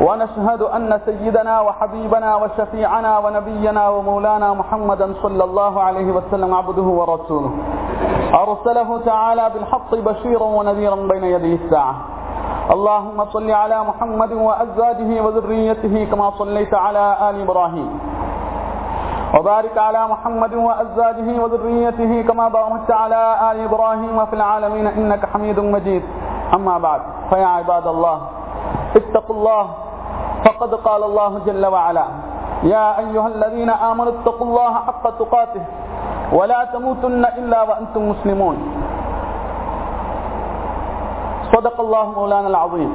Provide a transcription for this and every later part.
ونشهد أن سيدنا وحبيبنا وشفيعنا ونبينا ومولانا محمدا صلى الله عليه وسلم عبده ورسوله. أرسله تعالى بالحق بشيرا ونذيرا بين يدي الساعة. اللهم صل على محمد وأزواجه وذريته كما صليت على آل إبراهيم. وبارك على محمد وأزواجه وذريته كما باركت على آل إبراهيم في العالمين إنك حميد مجيد. أما بعد فيا عباد الله اتقوا الله فقد قال الله جل وعلا يا أيها الذين آمنوا اتقوا الله حق تقاته ولا تموتن إلا وأنتم مسلمون. صدق الله مولانا العظيم.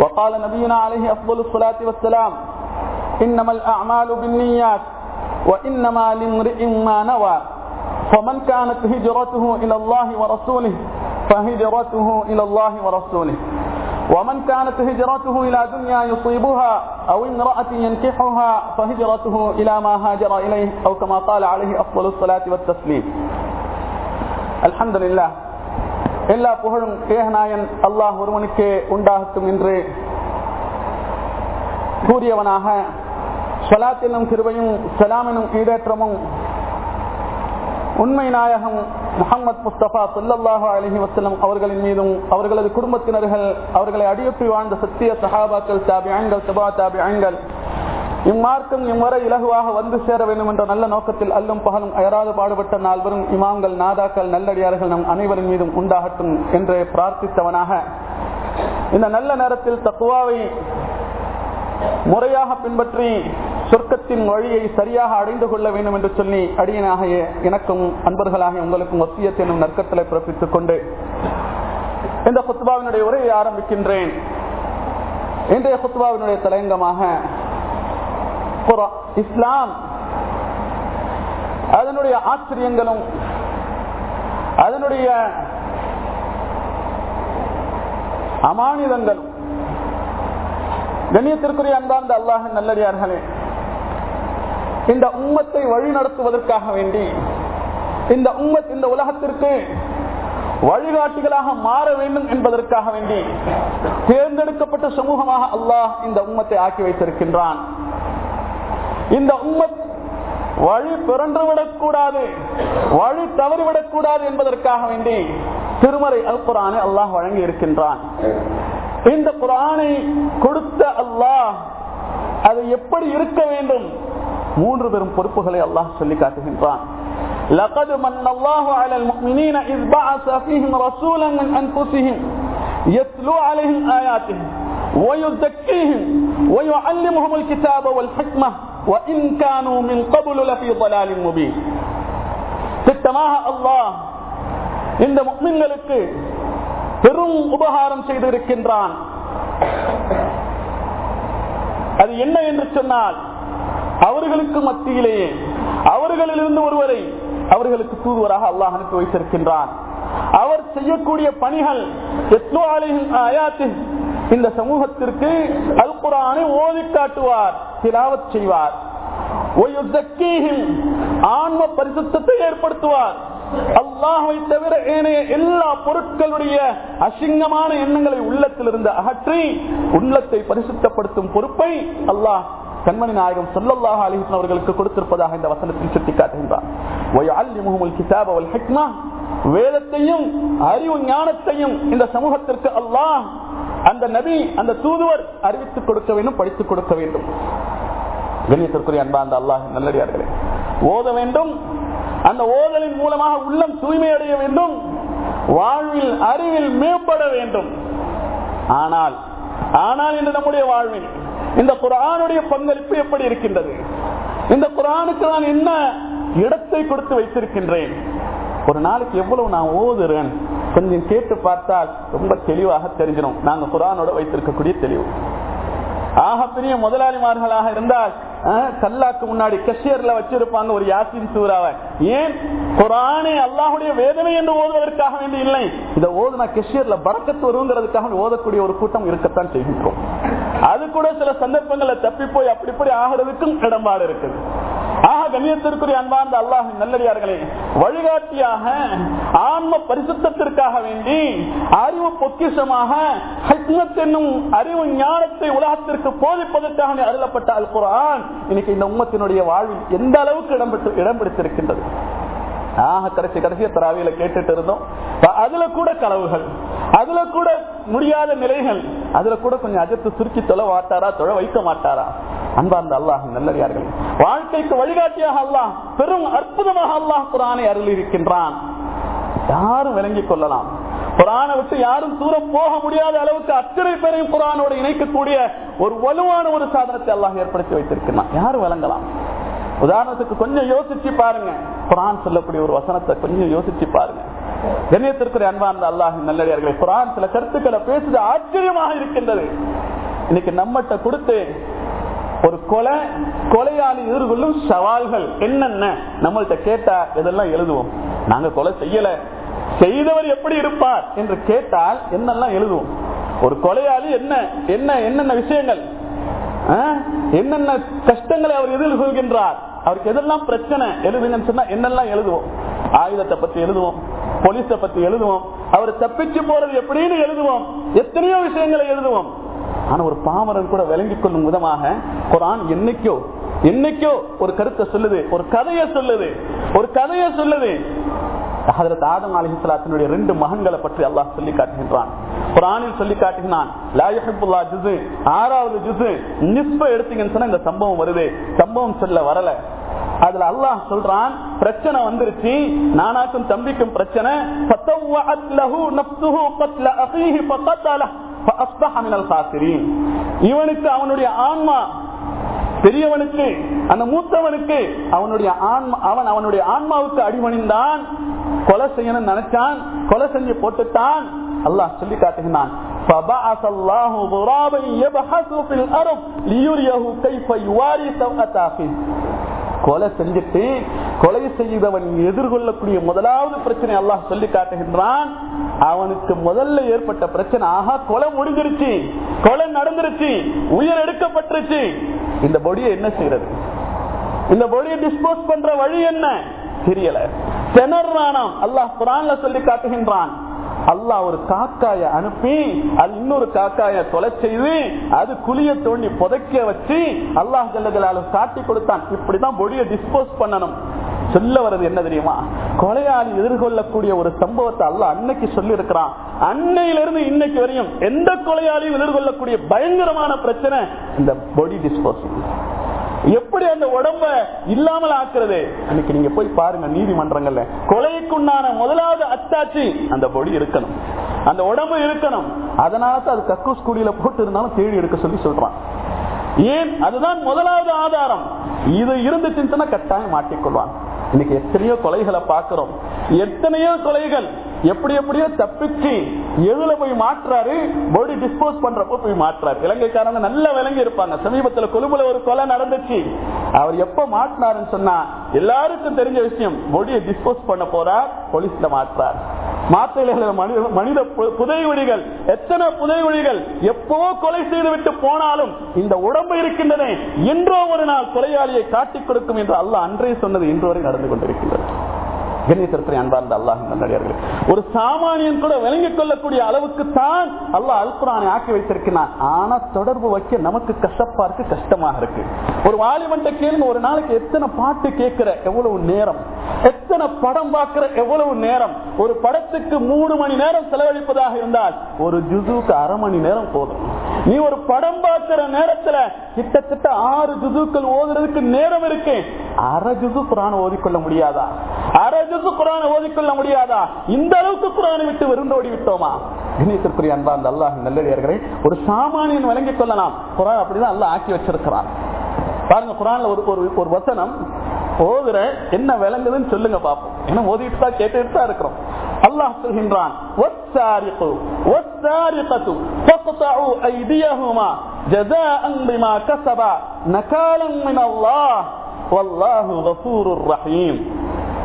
وقال نبينا عليه أفضل الصلاة والسلام إنما الأعمال بالنيات وإنما لامرئ ما نوى. فمن كانت هجرته إلى الله ورسوله فهجرته إلى الله ورسوله. ومن كانت هجرته إلى دنيا يصيبها أو امرأة ينكحها فهجرته إلى ما هاجر إليه أو كما قال عليه أفضل الصلاة والتسليم الحمد لله எல்லா புகழும் ஏகநாயன் அல்லாஹ் ஒருவனுக்கே உண்டாகட்டும் என்று கூறியவனாக சலாத் என்னும் கிருபையும் சலாம் எனும் ஈடேற்றமும் உண்மை நாயகம் முகமது முஸ்தபா சொல்லல்லாஹு அலஹி வசலம் அவர்களின் மீதும் அவர்களது குடும்பத்தினர்கள் அவர்களை அடியொற்றி வாழ்ந்த சத்திய சஹாபாக்கள் தாபியங்கள் சபா தாபியங்கள் இம்மார்க்கம் இம்முறை இலகுவாக வந்து சேர வேண்டும் என்ற நல்ல நோக்கத்தில் அல்லும் பகலும் அயராது பாடுபட்ட நால்வரும் இமாம்கள் நாதாக்கள் நல்லடியார்கள் நம் அனைவரின் மீதும் உண்டாகட்டும் என்று பிரார்த்தித்தவனாக. இந்த நல்ல நேரத்தில் தக்குவாவை முறையாக பின்பற்றி சொர்க்கத்தின் வழியை சரியாக அடைந்து கொள்ள வேண்டும் என்று சொல்லி அடியனாக எனக்கும் அன்பர்களாக உங்களுக்கும் ஒத்தியத்தை என்னும் நற்கத்தலை பிறப்பித்துக் கொண்டு இந்த குத்பாவினுடைய உரையை ஆரம்பிக்கின்றேன். இன்றைய குத்பாவினுடைய தலையங்கமாக இஸ்லாம். அதனுடைய ஆச்சரியங்களும் அதனுடைய அமானிதங்களும் கண்ணியத்திற்குரிய அன்பார்ந்த அல்லாஹ் நல்லடியார்களே இந்த உம்மத்தை வழி நடத்துவதற்காக வேண்டி இந்த உம்மத் இந்த உலகத்திற்கு வழிகாட்டிகளாக மாற வேண்டும் என்பதற்காக வேண்டி தேர்ந்தெடுக்கப்பட்ட சமூகமாக அல்லாஹ் இந்த உம்மத்தை ஆக்கி வைத்திருக்கின்றான். இந்த உம்மத் வழி பிறன்றுவிடக்கூடாது வழி தவறிவிடக்கூடாது என்பதற்காக வேண்டி திருமறை அல் குரானை அல்லாஹ் வழங்கி இருக்கின்றான் இந்த குரானை கொடுத்த அல்லாஹ் அது எப்படி இருக்க வேண்டும்? மூன்று பெரும் பொறுப்புகளை அல்லாஹ் சொல்லி காட்டுகின்றான் لقد من الله على المؤمنين إذ بعث فيهم رسولا من أنفسهم يتلو عليهم آياته ويزكيهم ويعلمهم الكتاب والحكمة وإن كانوا من قبل لفي ضلال مبين திட்டமாக அல்லாஹ் இந்த முக்மின்களுக்கு பெரும் உபகாரம் செய்திருக்கின்றான் அது என்ன என்று சொன்னால் அவர்களுக்கு மத்தியிலேயே அவர்களிலிருந்து ஒருவரை அவர்களுக்கு தூதுவராக அல்லாஹ் அனுப்பி வைத்திருக்கின்றான். அவர் செய்யக்கூடிய பணிகள் இந்த சமூகத்திற்கு அல் குரானை ஓதி காட்டுவார் திலாவத் செய்வார். ஆன்ம பரிசுத்தத்தை ஏற்படுத்துவார். அல்லாஹை தவிர ஏனைய எல்லா பொருட்களுடைய அசிங்கமான எண்ணங்களை உள்ளத்திலிருந்து அகற்றி உள்ளத்தை பரிசுத்தப்படுத்தும் பொறுப்பை அல்லாஹ் கண்மணி நாயகம் சொல்லல்லாக அலிஹன் அவர்களுக்கு கொடுத்திருப்பதாக இந்த வசனத்தில் சுட்டிக்காட்டுகின்றார். வேதத்தையும் அறிவு ஞானத்தையும் இந்த சமூகத்திற்கு அல்லாஹ் அந்த நபி அந்த தூதுவர் அறிவித்துக் கொடுக்க வேண்டும் படித்துக் கொடுக்க வேண்டும். கண்ணியத்திற்குரிய அன்பா அந்த அல்லாஹ் நல்லடியார்களே ஓத வேண்டும். அந்த ஓதலின் மூலமாக உள்ளம் தூய்மை அடைய வேண்டும். வாழ்வில் அறிவில் மேம்பட வேண்டும். ஆனால் ஆனால் இன்று நம்முடைய வாழ்வில் இந்த குரானுடைய பங்களிப்பு எப்படி இருக்கின்றது? இந்த குரானுக்கு நான் என்ன இடத்தை கொடுத்து வைத்திருக்கின்றேன்? ஒரு நாளைக்கு எவ்வளவு நான் ஓதுறேன்? கொஞ்சம் கேட்டு பார்த்தால் ரொம்ப தெளிவாக தெரிஞ்சிடும் நாங்க குரானோட வைத்திருக்கக்கூடிய தெளிவு. ஆக பெரிய முதலாளிமார்களாக இருந்தால் கல்லாக்கு முன்னாடி கஷியர்ல வச்சிருப்பாங்க ஒரு யாசின் சூறாவை. ஏன்? குரானே அல்லாஹுடைய வேதனை என்று ஓதுவதற்காக வேண்டி இல்லை. இதை ஓதுனா கஷியர்ல பறக்கத்து வருங்கிறதுக்காக ஓதக்கூடிய ஒரு கூட்டம் இருக்கத்தான் செய்கின்றோம் அது கூட சில சந்தர்ப்பங்களை தப்பி போய் அப்படி இப்படி ஆகிறதுக்கும் இடம்பாடு இருக்குது. ஆக கண்ணியத்திற்குரிய அன்பார்ந்த அல்லாஹ் நல்லடியார்களே வழிகாட்டியாக ஆன்ம பரிசுத்திற்காக வேண்டி அறிவு பொக்கிஷமாக ஹக்மத் என்னும் அறிவு ஞானத்தை உலகத்திற்கு போதிப்பதற்காக அருளப்பட்ட அல் குரான் இன்னைக்கு இந்த உம்மத்தினுடைய வாழ்வில் எந்த அளவுக்கு இடம்பெற்று இடம் பிடித்திருக்கின்றது? ஆக கடைசி கடைசிய தராவியில கேட்டுட்டு இருந்தோம். அதுல கூட களவுகள் அதுல கூட முடியாத நிலைகள் அதுல கூட கொஞ்சம் அஜத்து சுருக்கி தொலை மாட்டாரா தொழ வைக்க மாட்டாரா? அன்பார்ந்த அல்லாஹ் நல்லடியார்கள் வாழ்க்கைக்கு வழிகாட்டியாக அல்லாஹ் பெரும் அற்புதமாக அல்லாஹ் குரானை அருள் இருக்கின்றான் யாரும் விளங்கிக் கொள்ளலாம். குரானை விட்டு யாரும் தூரம் போக முடியாத அளவுக்கு அத்தனை பேரையும் குரானோடு இணைக்கக்கூடிய ஒரு வலுவான ஒரு சாதனத்தை அல்லாஹ் ஏற்படுத்தி வைத்திருக்கிறான் யாரும் விளங்கலாம். உதாரணத்துக்கு கொஞ்சம் யோசிச்சு பாருங்க. குரான் சொல்லக்கூடிய ஒரு வசனத்தை கொஞ்சம் யோசிச்சு பாருங்க. கண்ணியத்திற்குரிய அன்பார்ந்த அல்லாஹ் நல்லடியார்கள் குரான் சில கருத்துக்களை பேசுது ஆச்சரியமாக இருக்கின்றது. இன்னைக்கு நம்மகிட்ட கொடுத்து ஒரு கொலை கொலையாளி எதிர்கொள்ளும் சவால்கள் என்னென்ன? நம்மள்ட்ட கேட்டா இதெல்லாம் எழுதுவோம்? நாங்க கொலை செய்யல. செய்தவர் எப்படி இருப்பார் என்று கேட்டால் என்னெல்லாம் எழுதுவோம்? ஒரு கொலையாளி என்ன என்ன என்னென்ன விஷயங்கள் ஆ? என்னென்ன கஷ்டங்களை அவர் எதிர்கொள்கின்றார்? அவருக்கு எதெல்லாம் பிரச்சனை எழுதுன்னு சொன்னா என்னெல்லாம் எழுதுவோம்? ஆயுதத்தை பத்தி எழுதுவோம் போலீஸை பத்தி எழுதுவோம் அவர் தப்பிச்சு போறது எப்படின்னு எழுதுவோம் எத்தனையோ விஷயங்களை எழுதுவோம். ஆனா ஒரு பாமரன் கூட விளங்கிக் கொள்ளும் விதமாக குரான் என்னைக்கோ என்னைக்கோ ஒரு கருத்தை சொல்லுது ஒரு கதையை சொல்லுது ஒரு கதையை சொல்லுது. ஹதரத் ஆதம் அலிஹலாத்தினுடைய ரெண்டு மகன்களை பற்றி அல்லாஹ் சொல்லி காட்டுகின்றான். குரானில் சொல்லி காட்டுகிறான் ஆறாவது நிஸ்ப எடுத்தீங்கன்னு சொன்னா இந்த சம்பவம் வருது. சம்பவம் சொல்ல வரல. அதுல அல்லாஹ் சொல்றான் பிரச்சனை வந்துருச்சு நானாக்கும் தம்பிக்கும் பிரச்சனை. இவனுக்கு அவனுடைய ஆன்மா பெரியவனுக்கு அந்த மூத்தவனுக்கு அவனுடைய ஆன்மா அவன் அவனுடைய ஆன்மாவுக்கு அடிமணிந்தான் கொலை செய்யணும்னு நினைச்சான் கொலை செஞ்சு போட்டுட்டான் அல்லாஹ் சொல்லி காட்டுகிறான் فبعث الله غرابا يبحث في الارض ليريه كيف يواري سوءة اخيه கொலை செஞ்சுட்டு கொலை செய்தவன் எதிர்கொள்ளக்கூடிய முதலாவது பிரச்சனை அல்லாஹ் சொல்லி காட்டுகின்றான் அவனுக்கு முதல்ல ஏற்பட்ட பிரச்சனை ஆஹா கொலை முடிஞ்சிருச்சு கொலை நடந்துருச்சு உயிர் எடுக்கப்பட்டுருச்சு இந்த பொடியை என்ன செய்யறது இந்த பொடியை டிஸ்போஸ் பண்ற வழி என்ன தெரியல திணறானாம் அல்லாஹ் குரான்ல சொல்லி காட்டுகின்றான். அல்லாஹ் ஒரு காக்காய அனுப்பி அது இன்னொரு காக்காய தொலை செய்து அது குழிய தோண்டி புதைக்க வச்சு அல்லாஹ் ஜல்லஜலால காட்டி கொடுத்தான். இப்படிதான் பொடியை டிஸ்போஸ் பண்ணணும். சொல்ல வர்றது என்ன தெரியுமா? கொலையாளி எதிர்கொள்ளக்கூடிய ஒரு சம்பவத்தை அல்ல அன்னைக்கு சொல்லி இருக்கிறான் அன்னையிலிருந்து இன்னைக்கு வரையும் எந்த கொலையாளியும் எதிர்கொள்ளக்கூடிய பயங்கரமான பிரச்சனை இந்த பொடி டிஸ்போசல் எப்படி அந்த உடம்ப இல்லாமல் ஆக்குறது? அன்னைக்கு நீங்க போய் பாருங்க நீதிமன்றங்கள்ல. கொலைக்குண்டான முதலாவது அத்தாட்சி அந்த பொடி இருக்கணும் அந்த உடம்பு இருக்கணும் அதனால தான் அது கக்கூஸ் குடியில போட்டு இருந்தாலும் தேடி எடுக்க சொல்லி சொல்றான். ஏன்? அதுதான் முதலாவது ஆதாரம். இது இருந்துச்சுன்னு சொன்னா கட்டாயம் மாட்டிக்கொள்வான். இன்னைக்கு எத்தனையோ கொலைகளை பார்க்கிறோம். எத்தனையோ கொலைகள் எப்படி எப்படியோ தப்பிச்சு எதுல போய் மாற்றாரு? பாடி டிஸ்போஸ் பண்றப்ப போய் மாற்றாரு. இலங்கைக்காரங்க நல்ல விளங்கி இருப்பாங்க. சமீபத்துல கொழும்புல ஒரு கொலை நடந்துச்சு. அவர் எப்ப மாட்டினாருன்னு சொன்னா எல்லாருக்கும் தெரிஞ்ச விஷயம் பொடியை டிஸ்போஸ் பண்ண போறார் போலீஸ்ல மாற்றார். மனித மனித எத்தனை புதைகுழிகள் எப்போ கொலை செய்து விட்டு போனாலும் இந்த உடம்பு இருக்கின்றன என்றோ ஒரு நாள் கொலையாளியை காட்டிக் கொடுக்கும் என்று அல்லாஹ் அன்றே சொன்னது இன்று வரை நடந்து கொண்டிருக்கின்றது. கண்ணியத்திற்கு அன்பார்ந்த அல்லாஹ் நல்லடியார்களே ஒரு சாமானியன் கூட விளங்கிக் கொள்ளக்கூடிய அளவுக்கு தான் அல்லாஹ் அல்குரானை ஆக்கி வைத்திருக்கிறான். ஆனா தொடர்பு வைக்க நமக்கு கஷ்டப்பா இருக்கு கஷ்டமாக இருக்கு. ஒரு வாலிபண்ட கேள்வி ஒரு நாளைக்கு எத்தனை பாட்டு கேட்கிற? எவ்வளவு நேரம்? எத்தனை படம் பார்க்கிற எவ்வளவு நேரம்? ஒரு படத்துக்கு மூணு மணி நேரம் செலவழிப்பதாக இருந்தால் ஒரு ஜுசுக்கு அரை மணி நேரம் போதும். நீ ஒரு படம் பார்க்கிற நேரத்துல கிட்டத்தட்ட ஆறு ஜுசுக்கள் ஓதுறதுக்கு நேரம் இருக்கு. அரை ஜுசு குரான் ஓதிக்கொள்ள முடியாதா? அரை ஜுசு குரான் ஓதிக்கொள்ள முடியாதா? இந்த அளவுக்கு குரானை விட்டு விருந்தோடி விட்டோமா? கணேசத்துக்குரிய அன்பா அந்த அல்லாஹ் நல்லடியார்களே ஒரு சாமானியன் வழங்கிக் கொள்ளலாம். குரான் அப்படிதான் அல்ல ஆக்கி வச்சிருக்கிறான். பாருங்க குரான்ல ஒரு ஒரு வசனம் ஓதுற என்ன விளங்குதுன்னு சொல்லுங்க பாப்போம். என்ன ஓதிட்டு தான் கேட்டுட்டு தான் இருக்கிறோம். அல்லாஹ் சொல்கின்றான் அல்லாஹ்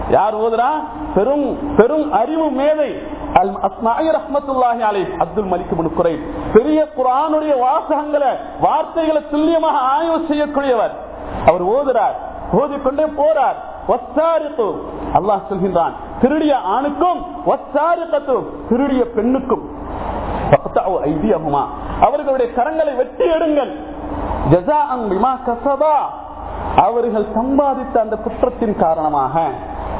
யார் ஓதுறா? பெரும் பெரும் அறிவு மேதை அல் அப்துல் மலிக் இப்னு பெரிய குரானுடைய வாசகங்களை வார்த்தைகளை துல்லியமாக ஆய்வு செய்யக்கூடியவர். அவர் ஓதுறார் ஓதிக்கொண்டே போறார். அல்லாஹ் சொல்கின்றான் திருடிய ஆணுக்கும் திருடிய பெண்ணுக்கும். அவர்களுடைய கரங்களை வெட்டி எடுங்கள். அவர்கள் சம்பாதித்த அந்த குற்றத்தின் காரணமாக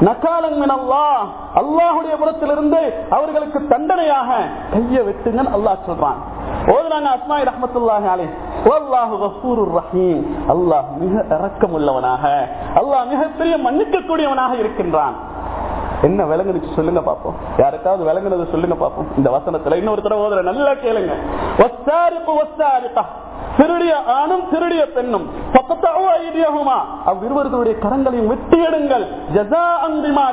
நகாலன் அல்லாஹ் அல்லாஹுடைய புறத்திலிருந்து அவர்களுக்கு தண்டனையாக கையை வெட்டுங்கள் அல்லாஹ் சொல்றான் ஓதுனாங்க அஸ்மாய் ரஹமத்துல்லாஹி அலைஹ். அல்லாஹ் மிக இரக்கமுள்ளவனாக அல்லாஹ் மிகப்பெரிய மன்னிக்கக்கூடியவனாக இருக்கின்றான். என்ன விளங்குனுச்சு சொல்லுங்க பாப்போம். யாருக்காவது விலங்குனது சொல்லுங்க பாப்போம். இந்த வசனத்துல இன்னொரு தடவை ஓதுற நல்லா கேளுங்க. வஸ்ஸாரிகு வஸ்ஸாரிகா திருடிய ஆணும் திருடிய பெண்ணும். ஃபக்தஉ அவ்விருவர்களுடைய கரங்களையும் வெட்டி எடுங்கள் ஜஸாஅன் பிமா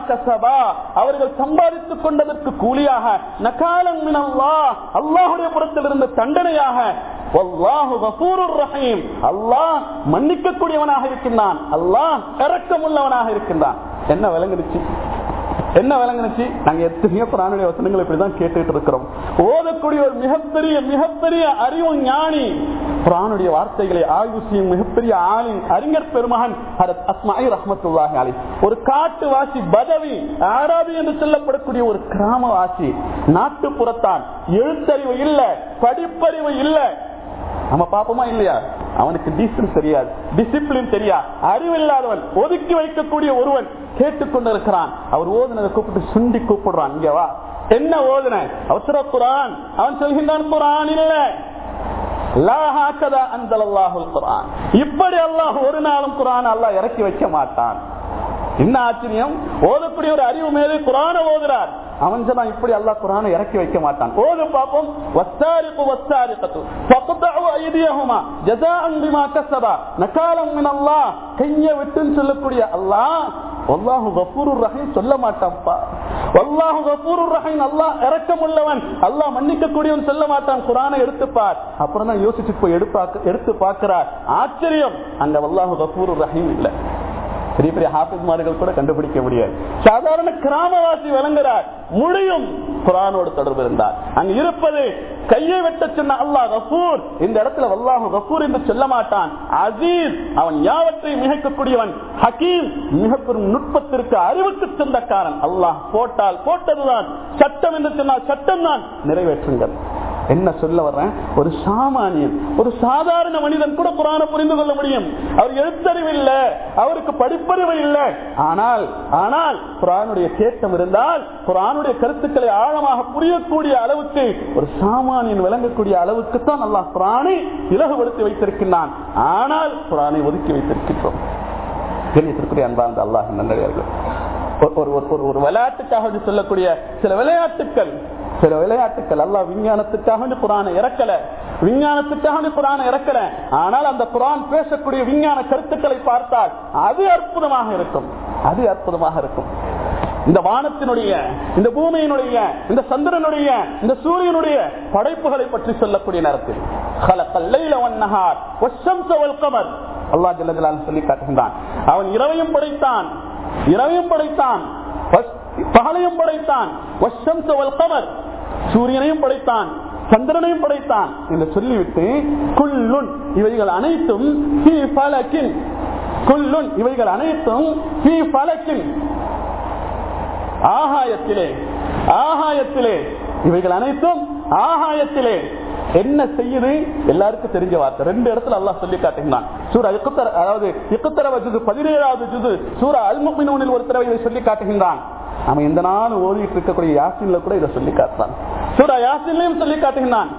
அவர்கள் சம்பாதித்துக் கொண்டதற்கு கூலியாக நகாலம் மின் அல்லாஹ் அல்லாஹ்வுடைய புறத்திலிருந்து தண்டனையாக ரஹீம். அல்லாஹ் மன்னிக்க கூடியவனாக இருக்கின்றான். அல்லாஹ் இரக்கமுள்ளவனாக இருக்கின்றான். என்ன விளங்குனுச்சு? என்ன விளங்குனுச்சு? நாங்க எத்தனையோ குரானுடைய வசனங்கள் இப்படிதான் கேட்டுட்டு இருக்கிறோம். ஓதக்கூடிய ஒரு மிகப்பெரிய மிகப்பெரிய அறிவு ஞானி குரானுடைய வார்த்தைகளை ஆய்வு செய்யும் மிகப்பெரிய ஆளின் அறிஞர் பெருமகன் ஹரத் அஸ்மாயி ரஹமத்துல்லாஹி அலி ஒரு காட்டுவாசி பதவி ஆராபி என்று சொல்லப்படக்கூடிய ஒரு கிராம வாசி நாட்டுப்புறத்தான். எழுத்தறிவு இல்ல படிப்பறிவு இல்ல நம்ம பாப்போமா இல்லையா? அவனுக்கு டீசன் தெரியாது. டிசிப்ளின் தெரியா அறிவில்லாதவன் ஒதுக்கி வைக்கக்கூடிய ஒருவன் கேட்டுக்கொண்டிருக்கிறான். அவர் ஓதுனதை கூப்பிட்டு சுண்டி கூப்பிடுறான். இங்கவா என்ன ஓதுன? அவசர குரான். அவன் சொல்கின்றான் குரான் இல்ல. இப்படி அல்லாஹ் ஒரு நாளும் குரான் அல்லாஹ் இறக்கி வைக்க மாட்டான். என்ன ஆச்சரியம்? ஓதக்கூடிய ஒரு அறிவு மேலே குரான ஓதுறார். அவன் சொன்னா இப்படி அல்லா குரான இறக்கி வைக்க மாட்டான். ஓது பாப்போம் வஸ்தாரிப்பு வஸ்தாரிகத்து ஃபக்தஉ ஐதியஹுமா. ஜதா அன்பி கஸபா. நகாலம் மின் அல்லாஹ் கைய விட்டுன்னு சொல்லக்கூடிய அல்லாஹ் வல்லாஹு கபூரு ரஹீம் சொல்ல மாட்டான்ப்பா. வல்லாஹு கபூரு ரஹீம் அல்லா இறக்கம் உள்ளவன் அல்லாஹ் மன்னிக்க கூடியவன் சொல்ல மாட்டான். குரானை எடுத்துப்பார் அப்புறம் தான் யோசிச்சு போய் எடுத்து எடுத்து பார்க்கிறார். ஆச்சரியம். அந்த வல்லாஹு கபூரு ரஹீம் இல்லை. பெரிய பெரிய ஹாபிஸ்மார்கள் கூட கண்டுபிடிக்க முடியாது. சாதாரண கிராமவாசி விளங்குறார் முழியும் குரானோடு தொடர்பு இருந்தார். அங்க இருப்பது கையை வெட்ட சொன்ன அல்லாஹ் கபூர் இந்த இடத்துல வல்லாஹு கபூர் என்று சொல்ல மாட்டான். அசீஸ். அவன் யாவற்றையும் மிகக்கக்கூடியவன்? ஹக்கீம் மிக பெரும் நுட்பத்திற்கு அறிவுக்கு சொந்தக்காரன். அல்லாஹ் போட்டால் போட்டதுதான். சட்டம் என்று சொன்னால் சட்டம் தான் நிறைவேற்றுங்கள். என்ன சொல்ல வர்றேன்? ஒரு சாமானியன் ஒரு சாதாரண மனிதன் கூட குரான புரிந்து கொள்ள முடியும். அவர் எழுத்தறிவு இல்ல அவருக்கு படிப்பறிவு இல்லை. ஆனால் ஆனால் குரானுடைய கேட்டம் இருந்தால் குரானுடைய கருத்துக்களை ஆழமாக புரியக்கூடிய அளவுக்கு ஒரு சாமானியன் விளங்கக்கூடிய அளவுக்கு தான் நல்லா குரானை இலகுபடுத்தி வைத்திருக்கின்றான். ஆனால் குரானை ஒதுக்கி வைத்திருக்கின்றோம். கண்ணியத்திற்குரிய அன்பார்ந்த அல்லாஹ் நன்றியார்கள். ஒரு ஒரு விளையாட்டுக்காக சொல்லக்கூடிய சில விளையாட்டுக்கள். சில விளையாட்டுகள் அல்ல விஞ்ஞானத்துக்காக குரான இறக்கல. விஞ்ஞானத்துக்காக குரான இறக்கல. ஆனால் அந்த குரான் பேசக்கூடிய விஞ்ஞான கருத்துக்களை பார்த்தால் அது அற்புதமாக இருக்கும். அது அற்புதமாக இருக்கும். இந்த வானத்தினுடைய இந்த பூமியினுடைய இந்த சந்திரனுடைய இந்த சூரியனுடைய படைப்புகளை பற்றி சொல்லக்கூடிய நேரத்தில் அல்லா ஜல்லஜலால் சொல்லி காட்டுகின்றான். அவன் இரவையும் படைத்தான் இரவையும் படைத்தான் பகலையும் படைத்தான் சூரியனையும் படைத்தான் சந்திரனையும் படைத்தான் என்று சொல்லிவிட்டு குல்லுன் இவைகள் அனைத்தும் குல்லுன் இவைகள் அனைத்தும் ஆகாயத்திலே ஆகாயத்திலே இவைகள் அனைத்தும் ஆகாயத்திலே. என்ன செய்யுது? எல்லாருக்கும் தெரிஞ்ச வார்த்தை. ரெண்டு இடத்துல அல்லாஹ் சொல்லி காட்டுகிறான். சூரா இக்குத்தர அதாவது இக்குத்தரவ ஜுது பதினேழாவது ஜுது சூரா அல்முமினூனில் ஒரு தடவை இதை சொல்லி காட்டுகின்றான். அவன் எந்த நாள் ஓதிட்டு இருக்கக்கூடிய யாசின்ல கூட இதை சொல்லி காட்டுறான். சூரா யாசின்லையும் சொல்லி காட்டுகிறான்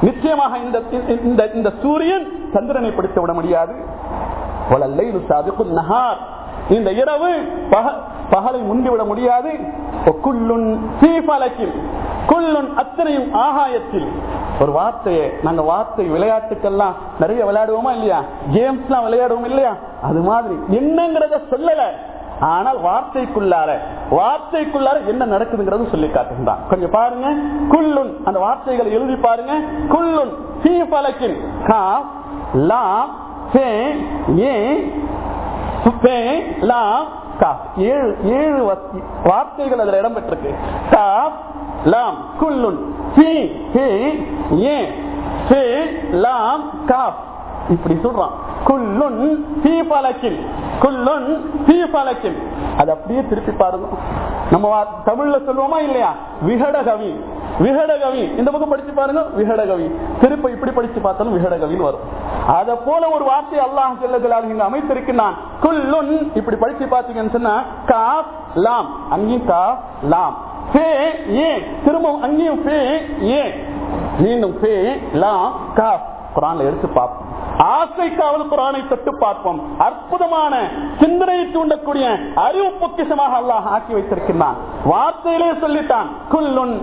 நிச்சயமாக இந்த இந்த சூரியன் சந்திரனை பிடித்து விட முடியாது. நகார் இந்த இரவு பகலை முந்திவிட முடியாது. குள்ளுன் அத்தனையும் ஆகாயத்தில். ஒரு வார்த்தையை நாங்க வார்த்தை விளையாட்டுக்கெல்லாம் நிறைய விளையாடுவோமா இல்லையா? கேம்ஸ் எல்லாம் விளையாடுவோம் இல்லையா? அது மாதிரி. என்னங்கிறத சொல்லல. ஆனால் வார்த்தைக்குள்ளார வார்த்தைக்குள்ளார என்ன நடக்குதுங்கிறது சொல்லி காட்டுகின்றான் கொஞ்சம் பாருங்க. குல்லுன். அந்த வார்த்தைகளை எழுதி பாருங்க. குல்லுன். ஃபீ பலக்கின் கா லா ஏ லா காப் ஏழு ஏழு வார்த்தைகள் அதுல இடம்பெற்றிருக்கு. காப் லாம் குல்லுன். ஃபீ ஹே ஏ லாம் காப் இப்படி சொல்றான். குல்லுன் ஃபீ ஃபலக்கின் குல்லுன் ஃபீ ஃபலக்கின் அது அப்படியே திருப்பி பாருங்க. நம்ம தமிழ்ல சொல்லுவோமா இல்லையா? விகடகவி. விகடகவி. இந்த பக்கம் படிச்சு பாருங்க விகடகவி. திருப்ப இப்படி படிச்சு பார்த்தாலும் விகடகவின்னு வரும். அத போல ஒரு வார்த்தை அல்லாஹ் செல்லகளால் இங்க அமைத்திருக்கிறான் குல்லுன் இப்படி படிச்சு பார்த்தீங்கன்னு சொன்னா காப் லாம். அங்கேயும் காப் லாம். ஏ. திரும்ப அங்கேயும் பே ஏ. மீண்டும் லாம் காப் குரான்ல எடுத்து பார்ப்போம். ஆசைக்காவது குரானை தொட்டு பார்ப்போம். அற்புதமான சிந்தனையை தூண்டக்கூடிய அறிவு பொக்கிஷமாக அல்லாஹ் ஆக்கி வைத்திருக்கிறான் வார்த்தையிலே சொல்லிட்டான் குல்லுன்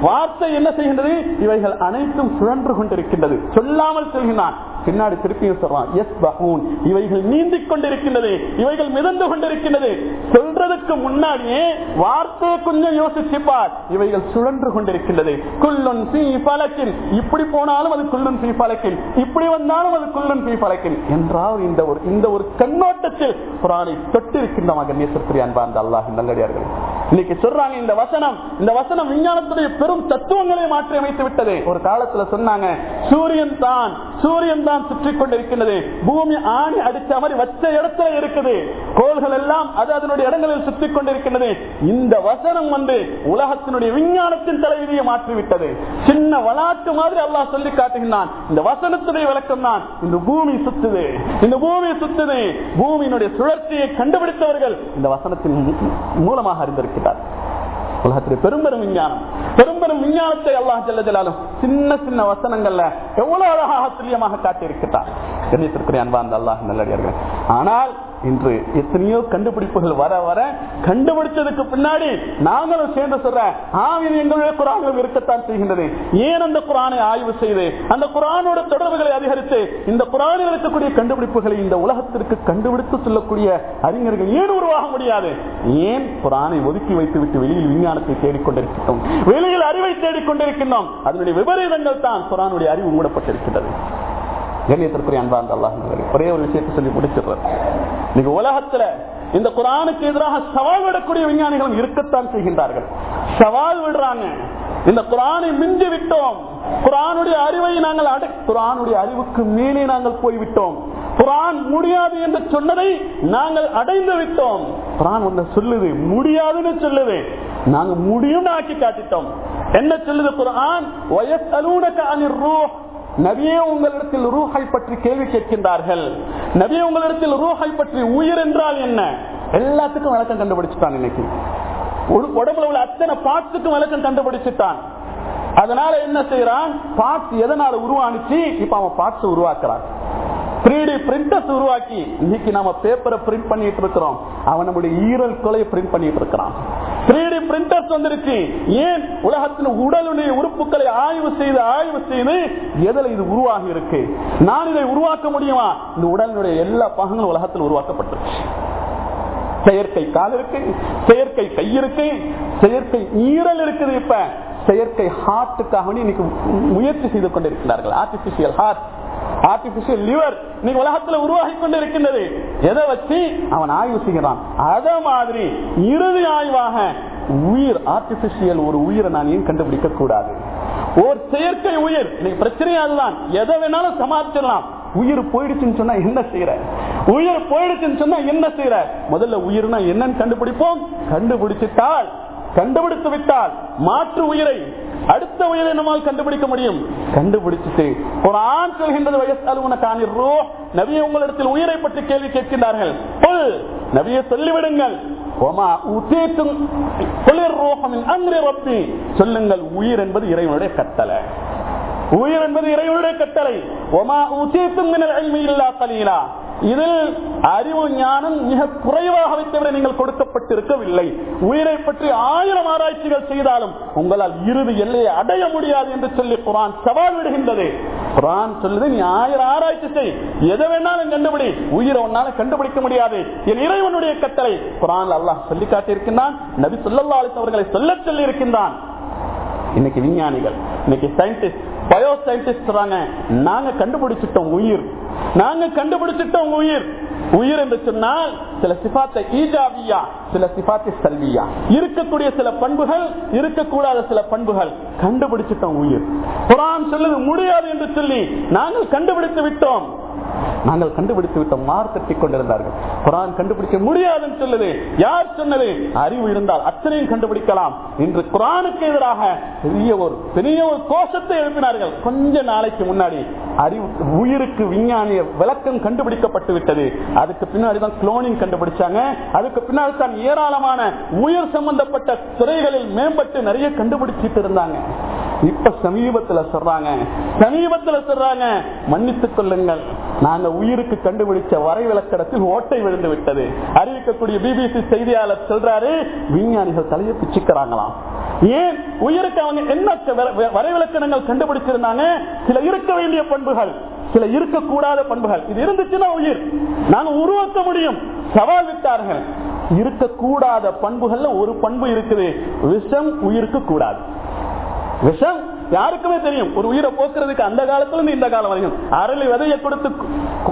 வார்த்தை என்ன செய்கின்றது? இவைகள் அனைத்தும் சுழன்று கொண்டிருக்கின்றது. சொல்லாமல் செல்கின்றான் பின்னாடி திருப்பியும் சொல்றான் எஸ் பஹூன் இவைகள் நீந்தி கொண்டிருக்கின்றது. இவைகள் மிதந்து கொண்டிருக்கின்றது. சொல்றதுக்கு முன்னாடியே வார்த்தையை கொஞ்சம் யோசிச்சுப்பார். இவைகள் சுழன்று கொண்டிருக்கின்றது. குல்லுன் சி பலக்கின் இப்படி போனாலும் அது குல்லுன் சி பலக்கின் இப்படி வந்தாலும் அது குல்லுன் பி பலக்கின் என்றால் இந்த ஒரு இந்த ஒரு கண்ணோட்டத்தில் குரானை தொட்டிருக்கின்ற கண்ணியத்திற்குரிய அன்பார்ந்த அல்லாஹ் நல்லடியார்கள். இன்னைக்கு சொல்றாங்க இந்த வசனம் இந்த வசனம் விஞ்ஞானத்துடைய பெரும் தத்துவங்களை மாற்றி அமைத்து விட்டது. ஒரு காலத்துல சொன்னாங்க சூரியன் தான் சூரியன் தான் சுற்றி கொண்டிருக்கின்றது. பூமி ஆணி அடிச்ச மாதிரி வச்ச இடத்துல இருக்குது. கோள்கள் எல்லாம் அது அதனுடைய இடங்களில் சுற்றி கொண்டிருக்கின்றது. இந்த வசனம் வந்து உலகத்தினுடைய விஞ்ஞானத்தின் தலைவிதியை மாற்றிவிட்டது சின்ன வளாட்டு மாதிரி அல்லாஹ் சொல்லி காட்டுகின்றான். இந்த வசனத்துடைய விளக்கம் தான் இந்த பூமி சுத்துது. இந்த பூமி சுத்துது. பூமியினுடைய சுழற்சியை கண்டுபிடித்தவர்கள் இந்த வசனத்தின் மூலமாக அறிந்திருக்கிறார் உலகத்திலே பெரும்பெரும் விஞ்ஞானம். பெரும்பெரும் விஞ்ஞானத்தை அல்லாஹ் ஜல்லஜலாலும் சின்ன சின்ன வசனங்கள்ல எவ்வளவு அழகாக துல்லியமாக காட்டியிருக்கிறார். கண்ணியத்திற்குரிய அன்பார்ந்த அல்லாஹ் நல்லடியார்கள். ஆனால் இன்று எத்தனையோ கண்டுபிடிப்புகள் வர வர கண்டுபிடிச்சதுக்கு பின்னாடி நாங்களும் சேர்ந்து சொல்றேன் ஆவின் எங்களுடைய குரான்கள் இருக்கத்தான் செய்கின்றது. ஏன் அந்த குரானை ஆய்வு செய்து அந்த குரானோட தொடர்புகளை அதிகரித்து இந்த குரானில் இருக்கக்கூடிய கண்டுபிடிப்புகளை இந்த உலகத்திற்கு கண்டுபிடித்து சொல்லக்கூடிய அறிஞர்கள் ஏன் உருவாக முடியாது? ஏன் குரானை ஒதுக்கி வைத்து விட்டு வெளியில் விஞ்ஞானத்தை தேடிக்கொண்டிருக்கிறோம் வெளியில் அறிவை தேடிக்கொண்டிருக்கின்றோம். அதனுடைய விபரீதங்கள் தான் குரானுடைய அறிவு மூடப்பட்டிருக்கிறது கண்ணியத்திற்குரிய அன்பார்ந்த அல்லாஹ் ஒரே ஒரு விஷயத்தை சொல்லி முடிச்சிடுறேன். இன்னைக்கு உலகத்துல இந்த குரானுக்கு எதிராக சவால் விடக்கூடிய விஞ்ஞானிகளும் இருக்கத்தான் செய்கின்றார்கள். சவால் விடுறாங்க. இந்த குரானை மிஞ்சி விட்டோம் குரானுடைய அறிவை நாங்கள் அடை குரானுடைய அறிவுக்கு மேலே நாங்கள் போய்விட்டோம். குரான் முடியாது என்று சொன்னதை நாங்கள் அடைந்து விட்டோம். குரான் ஒன்று சொல்லுது முடியாதுன்னு சொல்லுது. நாங்க முடியும் ஆக்கி காட்டிட்டோம். என்ன சொல்லுது குரான்? வயசலூனக அணி ரூ நபியே உங்களிடத்தில் ரூஹை பற்றி கேள்வி கேட்கின்றார்கள். நபியே உங்களிடத்தில் ரூஹை பற்றி உயிர் என்றால் என்ன? எல்லாத்துக்கும் விளக்கம் கண்டுபிடிச்சுட்டான் இன்னைக்கு. ஒரு உடம்புல உள்ள அத்தனை பாட்டுக்கும் விளக்கம் கண்டுபிடிச்சுட்டான். அதனால என்ன செய்யறான்? பார்ட்ஸ் எதனால உருவானுச்சு? இப்ப அவன் பார்ட்ஸ் உருவாக்குறான். த்ரீ டி பிரிண்டர்ஸ் உருவாக்கி இன்னைக்கு நாம பேப்பரை பிரிண்ட் பண்ணிட்டு இருக்கிறோம். அவன் நம்முடைய ஈரல் கொலையை பிரிண்ட் பண்ணிட்டு இருக்கிறான். 3D பிரிண்டர்ஸ் வந்திருக்கு. ஏன்? உலகத்தின் உடலுடைய உறுப்புகளை ஆய்வு செய்து ஆய்வு செய்து எதில் இது உருவாகி இருக்கு? நான் இதை உருவாக்க முடியுமா? இந்த உடலினுடைய எல்லா பாகங்களும் உலகத்தில் உருவாக்கப்பட்டிருக்கு செயற்கை கால் இருக்கு செயற்கை கை இருக்கு செயற்கை ஈரல் இருக்குது இப்ப. செயற்கை ஹார்ட்டுக்காக இன்னைக்கு முயற்சி செய்து கொண்டிருக்கிறார்கள். ஆர்டிபிஷியல் ஹார்ட் ஆர்டிபிஷியல் லிவர் இன்னைக்கு உலகத்துல உருவாகி கொண்டிருக்கின்றது. எதை வச்சு? அவன் ஆய்வு செய்கிறான். அத மாதிரி இறுதி ஆய்வாக உயிர் ஆர்டிபிஷியல் ஒரு உயிரை நான் ஏன் கண்டுபிடிக்க கூடாது? ஒரு செயற்கை உயிர் இன்னைக்கு பிரச்சனை அதுதான். எதை வேணாலும் சமாளிச்சிடலாம். உயிர் போயிடுச்சுன்னு சொன்னா என்ன செய்யற உயிர் போயிடுச்சுன்னு சொன்னா என்ன செய்யற முதல்ல உயிர்னா என்னன்னு கண்டுபிடிப்போம். கண்டுபிடிச்சிட்டால் கண்டுபிடித்து விட்டால் மாற்று உயிரை அடுத்த உயிரை நம்மால் கண்டுபிடிக்க முடியும். கண்டுபிடிச்சிட்டு குரான் சொல்கின்றது வயசாலுவன காணிர் ரூ நபிய உங்களிடத்தில் உயிரை பற்றி கேள்வி கேட்கின்றார்கள். புல் நபிய சொல்லிவிடுங்கள். சொல்லுங்கள் உயிர் என்பது இறைவனுடைய கட்டளை. உயிர் என்பது இறைவனுடைய கட்டளை. ஒமா ஊசியத்தும் இல்லா கலீலா. இதில் அறிவு ஞானம் மிக குறைவாக வைத்தவரை நீங்கள் கொடுக்கப்பட்டிருக்கவில்லை. உயிரை பற்றி ஆயிரம் ஆராய்ச்சிகள் செய்தாலும் உங்களால் இறுதி எல்லையை அடைய முடியாது என்று சொல்லி குரான் சவால் விடுகின்றது. குரான் சொல்லுது நீ ஆயிரம் ஆராய்ச்சி செய். எதை வேணாலும் கண்டுபிடி. உயிரை ஒன்னால கண்டுபிடிக்க முடியாது. என் இறைவனுடைய கட்டளை. குரான் அல்லாஹ் சொல்லி காட்டியிருக்கின்றான் நபி சொல்லல்லா அவர்களை சொல்ல சொல்லி இருக்கின்றான் இன்னைக்கு விஞ்ஞானிகள் இன்னைக்கு சயின்டிஸ்ட் பயோ சயின்டிஸ்ட் நாங்க கண்டுபிடிச்சிட்டோம் உயிர். நாங்க கண்டுபிடிச்சிட்டோம் உயிர். உயிர் என்று சொன்னால் சில சிபாத்தை ஈஜாவியா சில சிபாத்தை சல்வியா இருக்கக்கூடிய சில பண்புகள் இருக்கக்கூடாத சில பண்புகள். கண்டுபிடிச்சிட்டோம் உயிர். குரான் சொல்லுது முடியாது என்று சொல்லி நாங்கள் கண்டுபிடித்து விட்டோம். நாங்கள் கண்டுபிடித்து விட்டோம் மார் தட்டி கொண்டிருந்தார்கள். குரான் கண்டுபிடிக்க முடியாதுன்னு சொல்லுது. யார் சொன்னது? அறிவு இருந்தால் அத்தனையும் கண்டுபிடிக்கலாம். இன்று குரானுக்கு எதிராக பெரிய ஒரு பெரிய ஒரு கோஷத்தை எழுப்பினார்கள். கொஞ்ச நாளைக்கு முன்னாடி அறிவு உயிருக்கு விஞ்ஞானிய விளக்கம் கண்டுபிடிக்கப்பட்டு விட்டது. அதுக்கு பின்னாடி தான் குளோனிங் கண்டுபிடிச்சாங்க. அதுக்கு பின்னாடி தான் ஏராளமான உயிர் சம்பந்தப்பட்ட துறைகளில் மேம்பட்டு நிறைய கண்டுபிடிச்சிட்டு இருந்தாங்க. இப்ப சமீபத்துல சொல்றாங்க. சமீபத்துல சொல்றாங்க. மன்னித்துக் கொள்ளுங்கள். நாங்க உயிருக்கு கண்டுபிடிச்ச வரை விளக்கடத்தில் ஓட்டை விழுந்து விட்டது. அறிவிக்கக்கூடிய பிபிசி செய்தியாளர் சொல்றாரு. விஞ்ஞானிகள் தலையை பிச்சுக்கிறாங்களாம். ஏன் உயிருக்கு அவங்க என்ன வரைவிலக்கணங்கள் கண்டுபிடிச்சிருந்தாங்க? சில இருக்க வேண்டிய பண்புகள் சில இருக்கக்கூடாத பண்புகள். இது இருந்துச்சுன்னா உயிர். நாங்க உருவாக்க முடியும். சவால் விட்டார்கள். இருக்கக்கூடாத பண்புகள்ல ஒரு பண்பு இருக்குது. விஷம் உயிருக்கு கூடாது. விஷம் யாருக்குமே தெரியும். ஒரு உயிரை போக்குறதுக்கு அந்த காலத்துல இருந்து இந்த காலம் வரைக்கும் அரளி விதையை கொடுத்து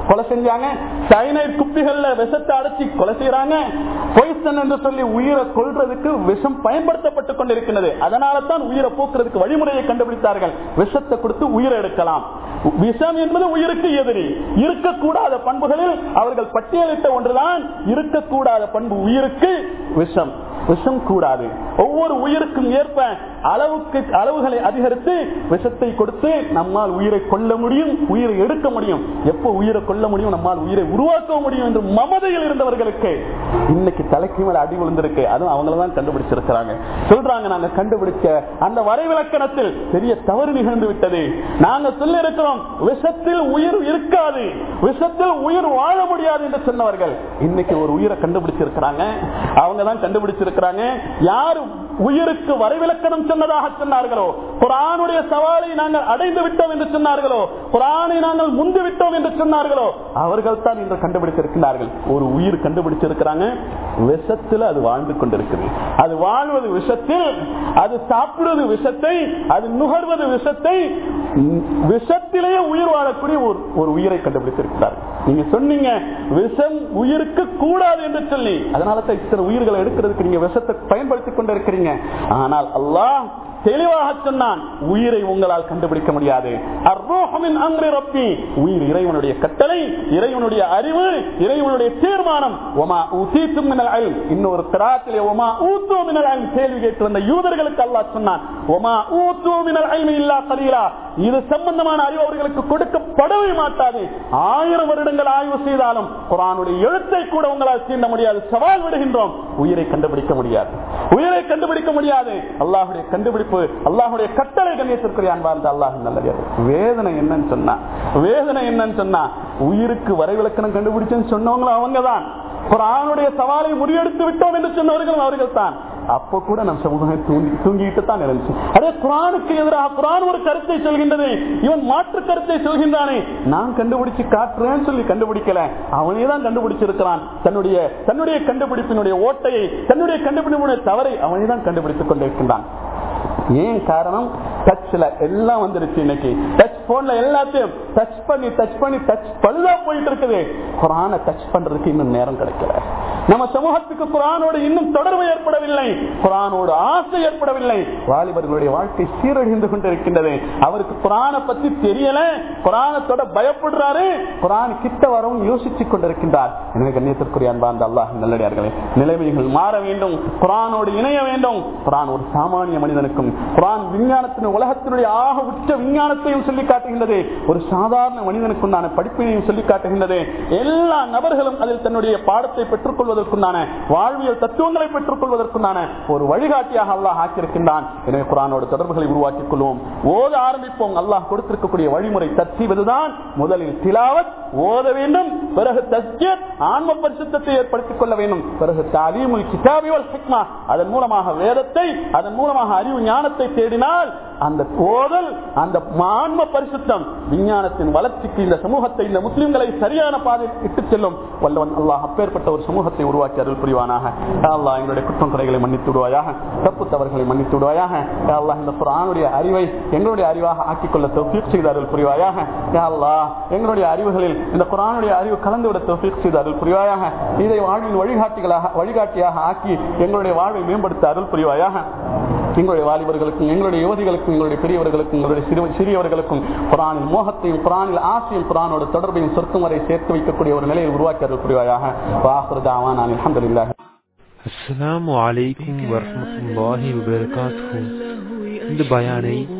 கொலை செஞ்சாங்க. சைனைட் குப்பிகள்ல விஷத்தை அடைச்சி கொலை செய்யறாங்க பொய்சன் என்று சொல்லி உயிரை கொள்றதுக்கு விஷம் பயன்படுத்தப்பட்டு கொண்டிருக்கிறது அதனால தான் உயிரை போக்குறதுக்கு வழிமுறையை கண்டுபிடித்தார்கள். விஷத்தை கொடுத்து உயிரை எடுக்கலாம். விஷம் என்பது உயிருக்கு எதிரி. இருக்கக்கூடாத பண்புகளில் அவர்கள் பட்டியலிட்ட ஒன்றுதான். இருக்கக்கூடாத பண்பு உயிருக்கு விஷம். விஷம் கூடாது. ஒவ்வொரு உயிருக்கும் ஏற்ப அளவுக்கு அளவுகளை அதிகரித்து விஷத்தை கொடுத்து நம்மால் உயிரை கொள்ள முடியும் உயிரை எடுக்க முடியும். எப்போ உயிரை கொள்ள முடியும் நம்மால் உயிரை உருவாக்க முடியும் என்று மமதையில் இருந்தவர்களுக்கு இன்னைக்கு தலைக்கு மேல அடி விழுந்திருக்கு. அதுவும் அவங்களதான் கண்டுபிடிச்சிருக்கிறாங்க. சொல்றாங்க நாங்க கண்டுபிடிச்ச அந்த வரைவிலக்கணத்தில் பெரிய தவறு நிகழ்ந்து விட்டது. நாங்க சொல்ல இருக்கிறோம் விஷத்தில் உயிர் இருக்காது விஷத்தில் உயிர் வாழ முடியாது என்று சொன்னவர்கள். இன்னைக்கு ஒரு உயிரை கண்டுபிடிச்சிருக்கிறாங்க. அவங்க தான் கண்டுபிடிச்சிருக்கிறாங்க. யாரு உயிருக்கு வரைவிலக்கணம் சொன்னதாக சொன்னார்களோ? குரானுடைய சவாலை நாங்கள் அடைந்து விட்டோம் என்று சொன்னார்களோ? குரானை நாங்கள் முந்து விட்டோம் என்று சொன்னார்களோ? அவர்கள் தான் இன்று கண்டுபிடித்திருக்கிறார்கள். ஒரு உயிர் கண்டுபிடிச்சிருக்கிறாங்க விஷத்தில் அது வாழ்ந்து கொண்டிருக்குது. அது வாழ்வது விஷத்தில் அது சாப்பிடுவது விஷத்தை அது நுகர்வது விஷத்தை விஷத்திலேயே உயிர் வாழக்கூடிய ஒரு உயிரை கண்டுபிடித்திருக்கிறார்கள். நீங்க சொன்னீங்க விஷம் உயிருக்கு கூடாது என்று சொல்லி. அதனாலதான் இத்தனை உயிர்களை எடுக்கிறதுக்கு நீங்க விஷத்தை பயன்படுத்திக் கொண்டிருக்கிறீங்க. ஆனால் அல்லாஹ் தெளிவாக சொன்னான் உயிரை உங்களால் கண்டுபிடிக்க முடியாது. உயிர் இறைவனுடைய கட்டளை இறைவனுடைய அறிவு இறைவனுடைய தீர்மானம். இன்னொரு திராத்திலே ஒமா ஊத்தோ மினல் கேள்வி கேட்டு வந்த யூதர்களுக்கு அல்லா சொன்னான் ஒமா ஊத்தோ மினல் இல்லா கலீலா. இது சம்பந்தமான அறிவு அவர்களுக்கு கொடுக்கப்படவே மாட்டாது. ஆயிரம் வருடங்கள் ஆய்வு செய்தாலும் குரானுடைய எழுத்தை கூட உங்களால் தீண்ட முடியாது. சவால் விடுகின்றோம். உயிரை கண்டுபிடிக்க முடியாது. உயிரை கண்டுபிடிக்க முடியாது. அல்லாஹுடைய கண்டுபிடிப்பு அல்லாஹுடைய கட்டளை கண்ணியத்திற்குரிய அன்பார்ந்த அல்லாஹ் நல்லது வேதனை என்னன்னு சொன்னா வேதனை என்னன்னு சொன்னா உயிருக்கு வரைவிலக்கணம் கண்டுபிடிச்சுன்னு சொன்னவங்களும் அவங்கதான். குரானுடைய சவாலை முறியெடுத்து விட்டோம் என்று சொன்னவர்களும் அவர்கள் தான் அப்ப கூட நம் சமூகம் தூங்கி தூங்கிட்டு தான் இருந்துச்சு அதே குரானுக்கு எதிராக குரான் ஒரு கருத்தை சொல்கின்றது. இவன் மாற்று கருத்தை சொல்கின்றானே. நான் கண்டுபிடிச்சு காட்டுறேன்னு சொல்லி கண்டுபிடிக்கல. அவனே தான் கண்டுபிடிச்சிருக்கிறான். தன்னுடைய தன்னுடைய கண்டுபிடிப்பினுடைய ஓட்டையை தன்னுடைய கண்டுபிடிப்புடைய தவறை அவனே தான் கண்டுபிடித்துக் கொண்டிருக்கின்றான். ஏன் காரணம்? டச்ல எல்லாம் வந்துருச்சு இன்னைக்கு. டச் போன்ல எல்லாத்தையும் டச் பண்ணி டச் பண்ணி டச் பழுதா போயிட்டு இருக்குது. குரான டச் பண்றதுக்கு இன்னும் நேரம் கிடைக்கல. நம்ம சமூகத்துக்கு குரானோடு இன்னும் தொடர்பு ஏற்படவில்லை குரானோடு ஆசை ஏற்படவில்லை. வாலிபர்களுடைய வாழ்க்கை சீரழிந்து கொண்டிருக்கின்றது. அவருக்கு குரானை பத்தி தெரியல குரானத்தோட பயப்படுறாரு குரான் கிட்ட வரவும் யோசித்துக் கொண்டிருக்கின்றார். எனவே கண்ணியத்திற்குரிய அன்பார்ந்த அல்லாஹ் நல்லடியார்களே நிலைமைகள் மாற வேண்டும் குரானோடு இணைய வேண்டும். குரான் ஒரு சாமானிய மனிதனுக்கும் குரான் விஞ்ஞானத்தின் உலகத்தினுடைய ஆக உச்ச விஞ்ஞானத்தையும் சொல்லி காட்டுகின்றது. ஒரு சாதாரண மனிதனுக்குண்டான படிப்பினையும் சொல்லி காட்டுகின்றது. எல்லா நபர்களும் அதில் தன்னுடைய பாடத்தை பெற்றுக்கொள்ள கொள்வதற்குண்டான வாழ்வியல் தத்துவங்களை பெற்றுக் கொள்வதற்குண்டான ஒரு வழிகாட்டியாக அல்லாஹ் ஆக்கியிருக்கின்றான். எனவே குரானோட தொடர்புகளை உருவாக்கிக் கொள்வோம். ஓத ஆரம்பிப்போம். அல்லாஹ் கொடுத்திருக்கக்கூடிய வழிமுறை தத்துவதுதான் முதலில் திலாவத் ஓத வேண்டும். பிறகு தஸ்ஜத் ஆன்ம பரிசுத்தத்தை ஏற்படுத்திக் கொள்ள வேண்டும். பிறகு தாலீமுல் கிதாபிவல் ஹிக்மா அதன் மூலமாக வேதத்தை அதன் மூலமாக அறிவு ஞானத்தை தேடினால் அந்த ஓதல் அந்த ஆன்ம பரிசுத்தம் விஞ்ஞானத்தின் வளர்ச்சிக்கு இந்த சமூகத்தை இந்த முஸ்லிம்களை சரியான பாதையில் இட்டு செல்லும். வல்லவன் அல்லாஹ் அப்பேற்பட்ட ஒரு சமூகத்தை உருவாக்கி அருள் புரிவானாக யா அல்லாஹ் எங்களுடைய குற்றம் குறைகளை மன்னித்து விடுவாயாக. தப்பு தவறுகளை மன்னித்து விடுவாயாக. அல்லாஹ் இந்த குரானுடைய அறிவை எங்களுடைய அறிவாக ஆக்கிக்கொள்ள தௌஃபீக் அருள் புரிவாயாக யா அல்லாஹ் எங்களுடைய அறிவுகளில் இந்த குரானுடைய அறிவு கலந்துவிட தௌஃபீக் செய்து அருள் புரிவாயாக. இதை வாழ்வின் வழிகாட்டிகளாக வழிகாட்டியாக ஆக்கி எங்களுடைய வாழ்வை மேம்படுத்த அருள் புரிவாயாக. எங்களுடைய வாலிபர்களுக்கும் எங்களுடைய யுவதிகளுக்கும் எங்களுடைய பெரியவர்களுக்கும் எங்களுடைய சிறு சிறியவர்களுக்கும் குரானில் மோகத்தையும் குரானில் ஆசையும் குரானோட தொடர்பையும் சொர்க்கம் வரை சேர்த்து வைக்கக்கூடிய ஒரு நிலையை உருவாக்கி அருள் புரிவாயாக. வாஹுர்தாவான் நான் அல்ஹம்துலில்லாஹ். அஸ்லாம் வலைக்கும் வரமத்துல்லாஹி வபரகாத்துஹு. இந்த பயானை